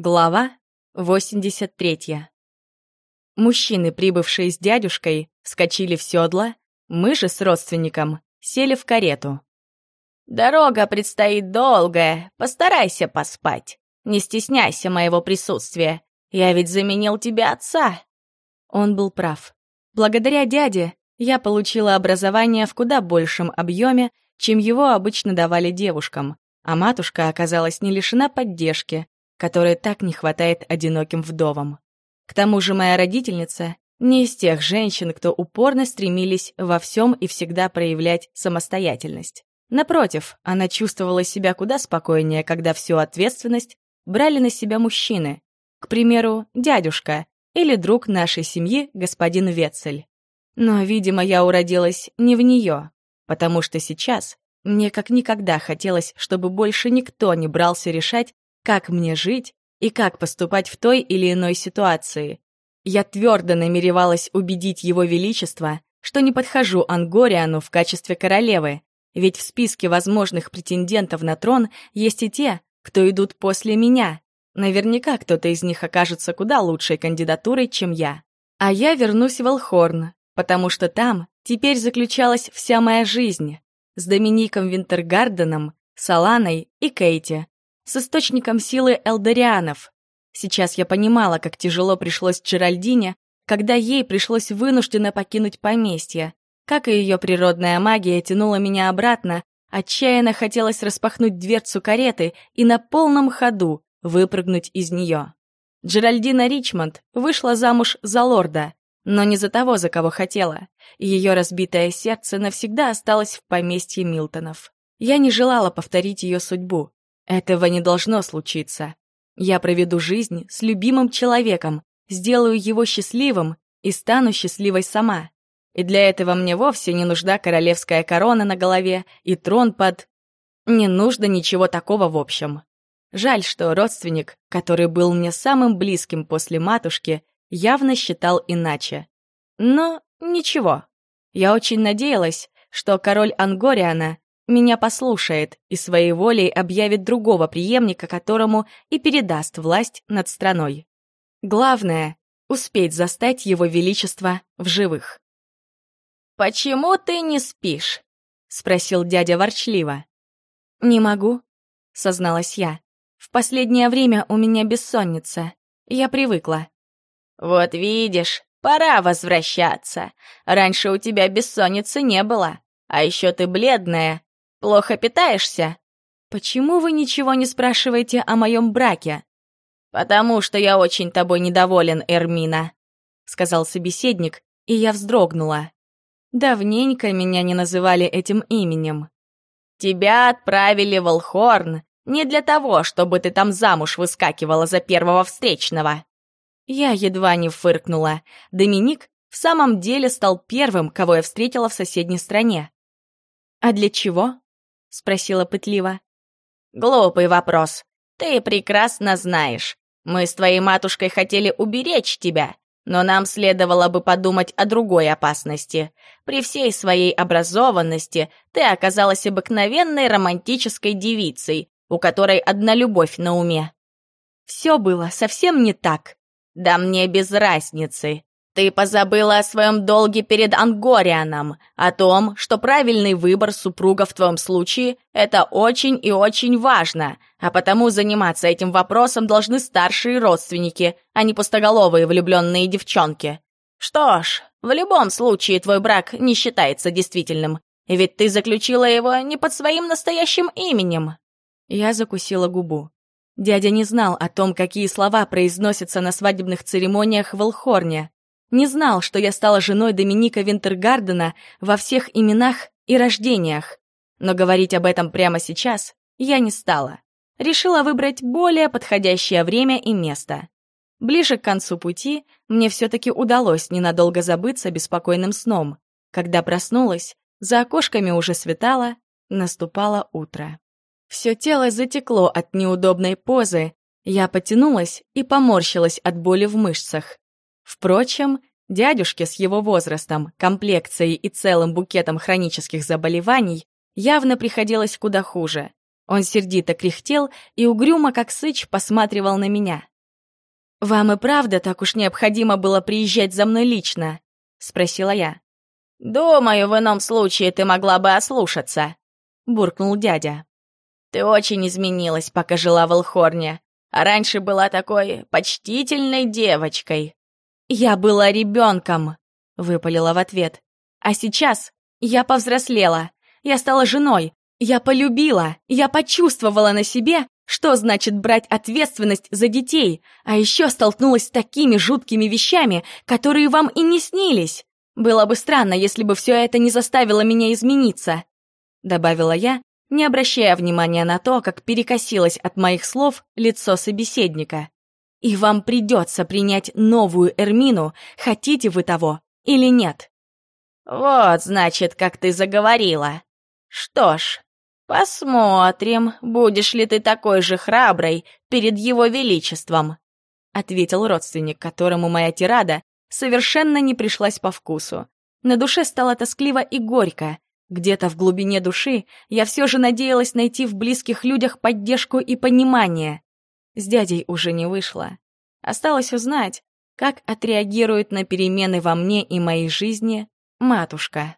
Глава 83 Мужчины, прибывшие с дядюшкой, вскочили в седла, мы же с родственником сели в карету. «Дорога предстоит долгая, постарайся поспать. Не стесняйся моего присутствия, я ведь заменил тебе отца». Он был прав. Благодаря дяде я получила образование в куда большем объеме, чем его обычно давали девушкам, а матушка оказалась не лишена поддержки, которой так не хватает одиноким вдовам. К тому же моя родительница не из тех женщин, кто упорно стремились во всем и всегда проявлять самостоятельность. Напротив, она чувствовала себя куда спокойнее, когда всю ответственность брали на себя мужчины. К примеру, дядюшка или друг нашей семьи, господин Ветцель. Но, видимо, я уродилась не в нее, потому что сейчас мне как никогда хотелось, чтобы больше никто не брался решать, как мне жить и как поступать в той или иной ситуации. Я твердо намеревалась убедить его величество, что не подхожу Ангориану в качестве королевы, ведь в списке возможных претендентов на трон есть и те, кто идут после меня. Наверняка кто-то из них окажется куда лучшей кандидатурой, чем я. А я вернусь в Элхорн, потому что там теперь заключалась вся моя жизнь. С Домиником Винтергарденом, Саланой и Кейти, с источником силы элдерианов. Сейчас я понимала, как тяжело пришлось Джеральдине, когда ей пришлось вынужденно покинуть поместье. Как и ее природная магия тянула меня обратно, отчаянно хотелось распахнуть дверцу кареты и на полном ходу выпрыгнуть из нее. Джеральдина Ричмонд вышла замуж за лорда, но не за того, за кого хотела. Ее разбитое сердце навсегда осталось в поместье Милтонов. Я не желала повторить ее судьбу. Этого не должно случиться. Я проведу жизнь с любимым человеком, сделаю его счастливым и стану счастливой сама. И для этого мне вовсе не нужна королевская корона на голове и трон под... Не нужно ничего такого в общем. Жаль, что родственник, который был мне самым близким после матушки, явно считал иначе. Но ничего. Я очень надеялась, что король Ангориана меня послушает и своей волей объявит другого преемника, которому и передаст власть над страной. Главное — успеть застать его величество в живых. «Почему ты не спишь?» — спросил дядя ворчливо. «Не могу», — созналась я. «В последнее время у меня бессонница. Я привыкла». «Вот видишь, пора возвращаться. Раньше у тебя бессонницы не было. А еще ты бледная, Плохо питаешься?» «Почему вы ничего не спрашиваете о моем браке?» «Потому что я очень тобой недоволен, Эрмина», — сказал собеседник, и я вздрогнула. Давненько меня не называли этим именем. «Тебя отправили в Алхорн не для того, чтобы ты там замуж выскакивала за первого встречного». Я едва не фыркнула. Доминик в самом деле стал первым, кого я встретила в соседней стране. «А для чего?» — спросила пытливо. «Глупый вопрос. Ты прекрасно знаешь. Мы с твоей матушкой хотели уберечь тебя, но нам следовало бы подумать о другой опасности. При всей своей образованности ты оказалась обыкновенной романтической девицей, у которой одна любовь на уме». «Все было совсем не так». «Да мне без разницы. Ты позабыла о своем долге перед Ангорианом, о том, что правильный выбор супруга в твоем случае — это очень и очень важно, а потому заниматься этим вопросом должны старшие родственники, а не пустоголовые влюбленные девчонки. Что ж, в любом случае твой брак не считается действительным, ведь ты заключила его не под своим настоящим именем. Я закусила губу. Дядя не знал о том, какие слова произносятся на свадебных церемониях в Элхорне не знал, что я стала женой Доминика Винтергардена во всех именах и рождениях. Но говорить об этом прямо сейчас я не стала. Решила выбрать более подходящее время и место. Ближе к концу пути мне все-таки удалось ненадолго забыться беспокойным сном. Когда проснулась, за окошками уже светало, наступало утро. Все тело затекло от неудобной позы, я потянулась и поморщилась от боли в мышцах. Впрочем, дядюшке с его возрастом, комплекцией и целым букетом хронических заболеваний явно приходилось куда хуже. Он сердито кряхтел и угрюмо, как сыч, посматривал на меня. «Вам и правда так уж необходимо было приезжать за мной лично?» — спросила я. «Думаю, в ином случае ты могла бы ослушаться», — буркнул дядя. «Ты очень изменилась, пока жила в Элхорне, а раньше была такой почтительной девочкой». «Я была ребенком», — выпалила в ответ. «А сейчас я повзрослела, я стала женой, я полюбила, я почувствовала на себе, что значит брать ответственность за детей, а еще столкнулась с такими жуткими вещами, которые вам и не снились. Было бы странно, если бы все это не заставило меня измениться», — добавила я, не обращая внимания на то, как перекосилось от моих слов лицо собеседника. «И вам придется принять новую Эрмину, хотите вы того или нет». «Вот, значит, как ты заговорила. Что ж, посмотрим, будешь ли ты такой же храброй перед его величеством», — ответил родственник, которому моя тирада совершенно не пришлась по вкусу. На душе стало тоскливо и горько. Где-то в глубине души я все же надеялась найти в близких людях поддержку и понимание. С дядей уже не вышло. Осталось узнать, как отреагирует на перемены во мне и моей жизни матушка.